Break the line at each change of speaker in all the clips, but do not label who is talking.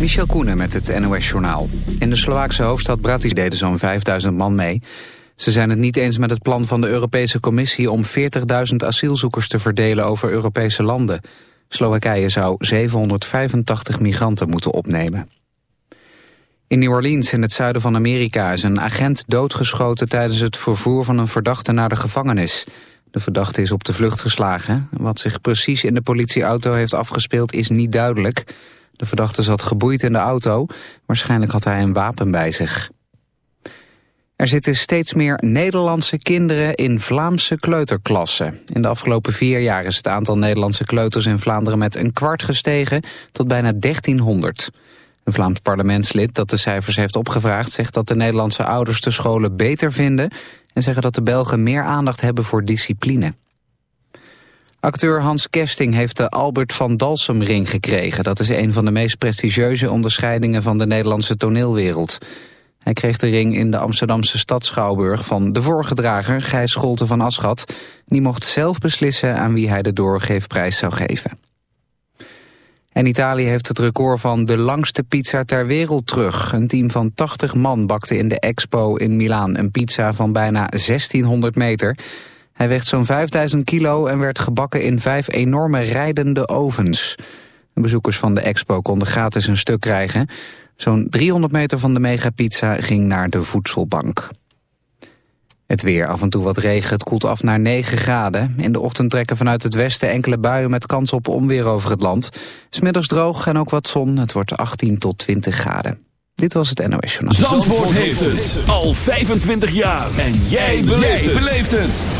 Michel Koenen met het NOS-journaal. In de Slovaakse hoofdstad Bratislava deden zo'n 5000 man mee. Ze zijn het niet eens met het plan van de Europese Commissie... om 40.000 asielzoekers te verdelen over Europese landen. Slowakije zou 785 migranten moeten opnemen. In New Orleans in het zuiden van Amerika is een agent doodgeschoten... tijdens het vervoer van een verdachte naar de gevangenis. De verdachte is op de vlucht geslagen. Wat zich precies in de politieauto heeft afgespeeld is niet duidelijk... De verdachte zat geboeid in de auto. Waarschijnlijk had hij een wapen bij zich. Er zitten steeds meer Nederlandse kinderen in Vlaamse kleuterklassen. In de afgelopen vier jaar is het aantal Nederlandse kleuters in Vlaanderen met een kwart gestegen tot bijna 1300. Een Vlaams parlementslid dat de cijfers heeft opgevraagd zegt dat de Nederlandse ouders de scholen beter vinden en zeggen dat de Belgen meer aandacht hebben voor discipline. Acteur Hans Kesting heeft de Albert van Dalsem-ring gekregen. Dat is een van de meest prestigieuze onderscheidingen van de Nederlandse toneelwereld. Hij kreeg de ring in de Amsterdamse stad Schouwburg van de vorige drager, Gijs Scholte van Aschat. Die mocht zelf beslissen aan wie hij de doorgeefprijs zou geven. En Italië heeft het record van de langste pizza ter wereld terug. Een team van 80 man bakte in de Expo in Milaan een pizza van bijna 1600 meter. Hij weegt zo'n 5000 kilo en werd gebakken in vijf enorme rijdende ovens. De bezoekers van de expo konden gratis een stuk krijgen. Zo'n 300 meter van de megapizza ging naar de voedselbank. Het weer, af en toe wat regen, het koelt af naar 9 graden. In de ochtend trekken vanuit het westen enkele buien met kans op onweer over het land. Smiddags droog en ook wat zon, het wordt 18 tot 20 graden. Dit was het NOS Journaal. Zandvoort, Zandvoort heeft
het al 25 jaar. En jij beleeft het.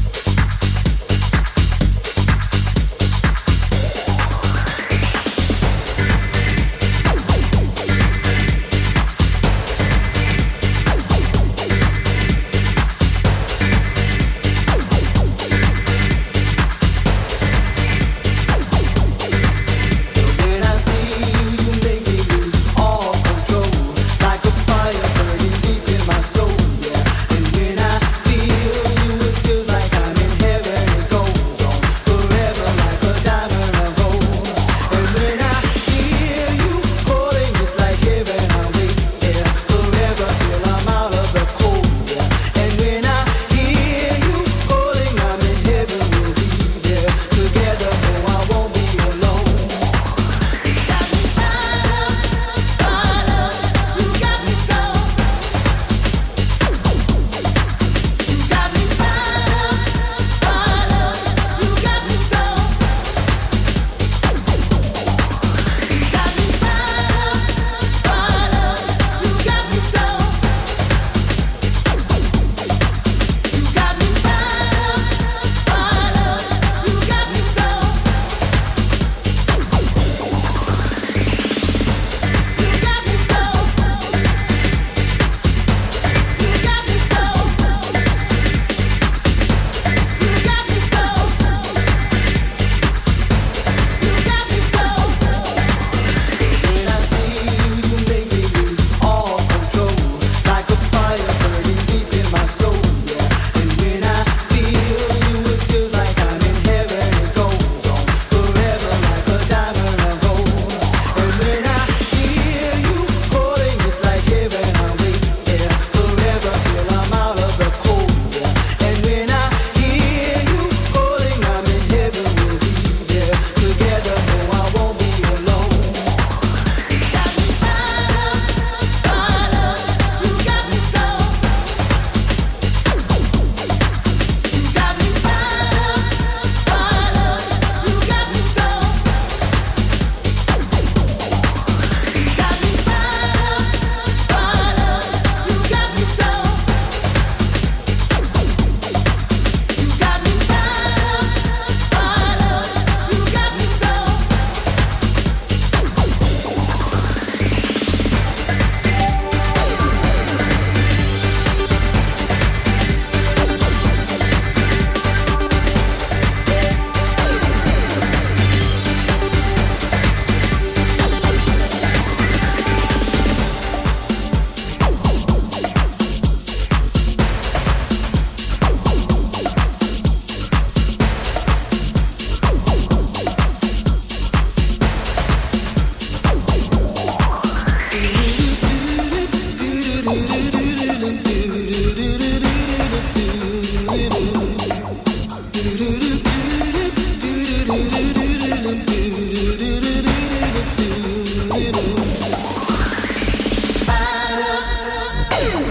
Yeah.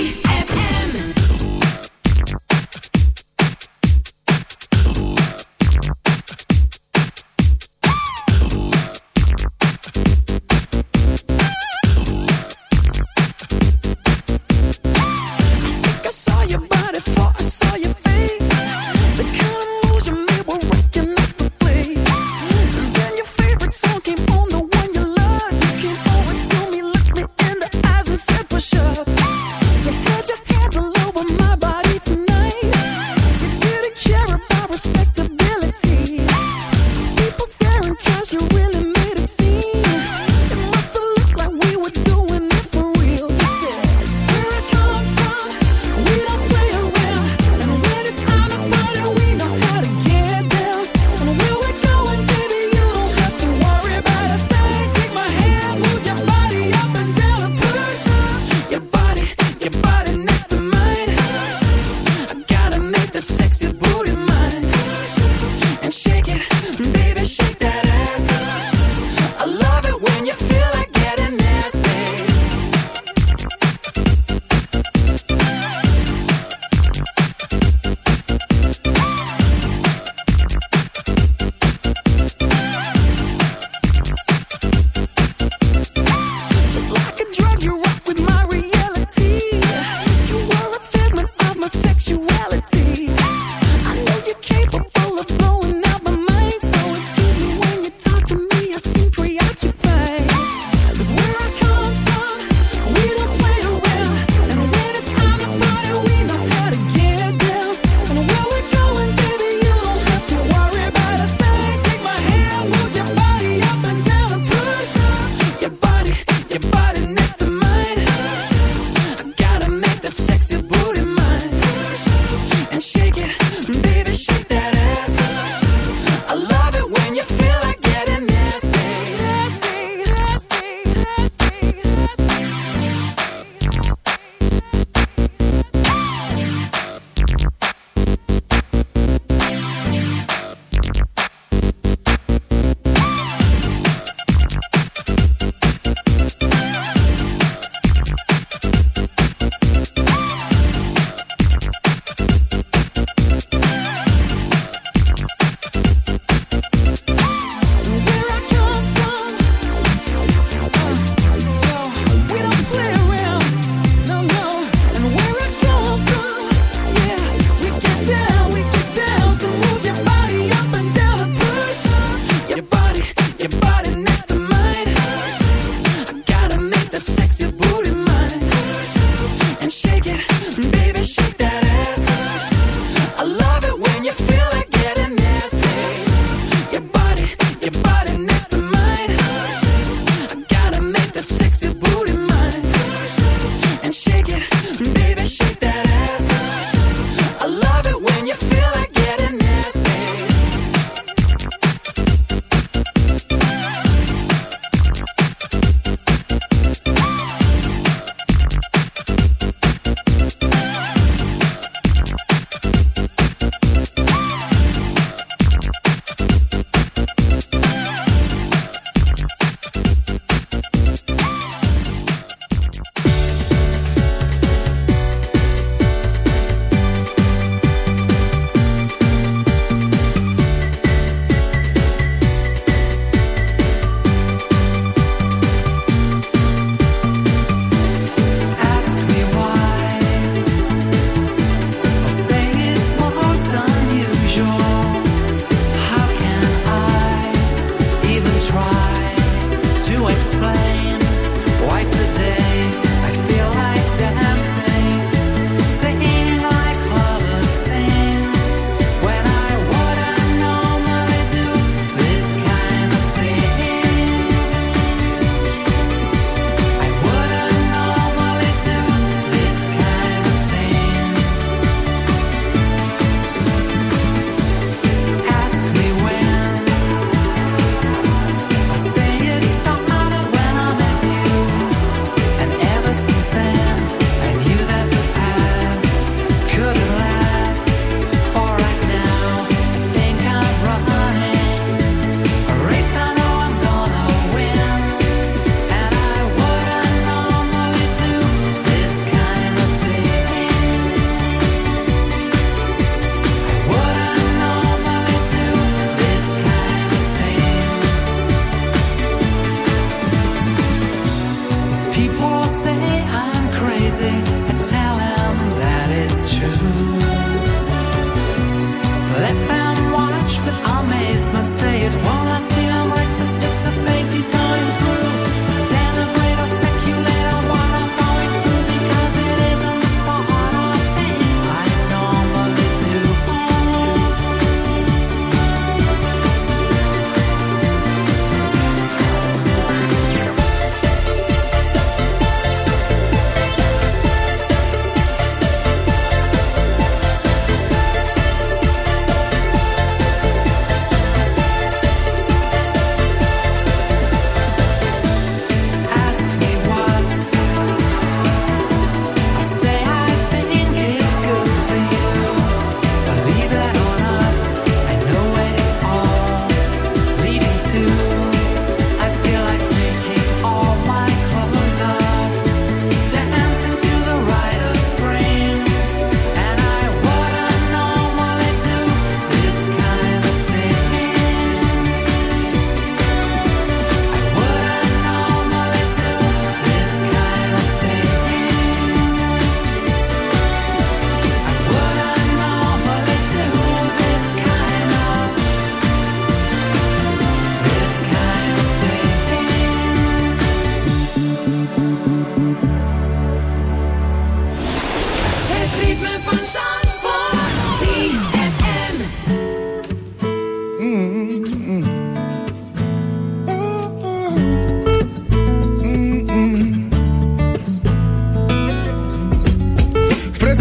Baby, shake that.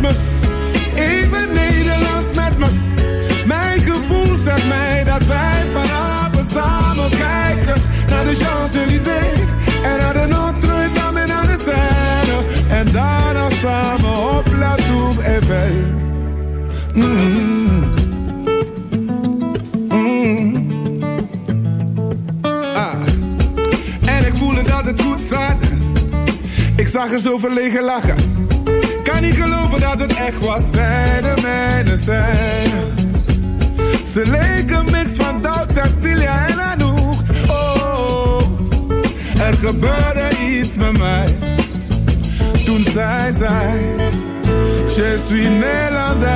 met me. Even Nederlands met me. Mijn gevoel zegt mij dat wij vanavond samen kijken. Naar de Champs-Élysées. En naar de Notre-Dame en naar de Seine. En daarna samen op La Tour Eiffel. Mm, mm. Ah. En ik voelde dat het goed zat. Ik zag er zo verlegen lachen niet geloven dat het echt was. Zij de mijne zijn. Ze leken mix van Doubt, Cecilia en Anouk. Oh, er gebeurde iets met mij. Toen zij zei, je suis Nederlands.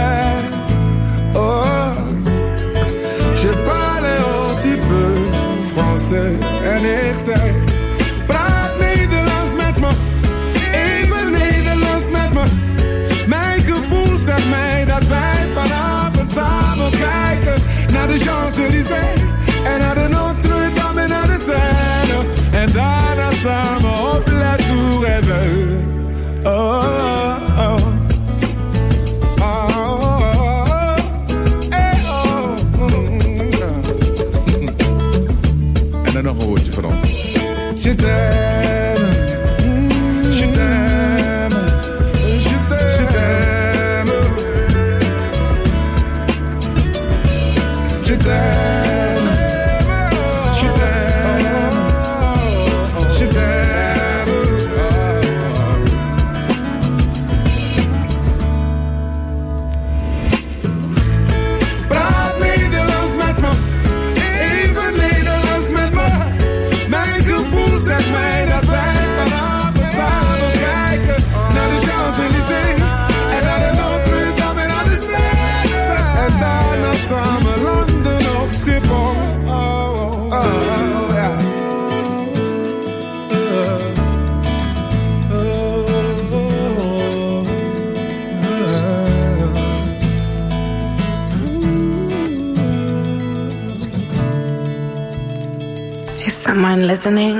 Oh, je parle un petit peu. En ik zei... te. listening.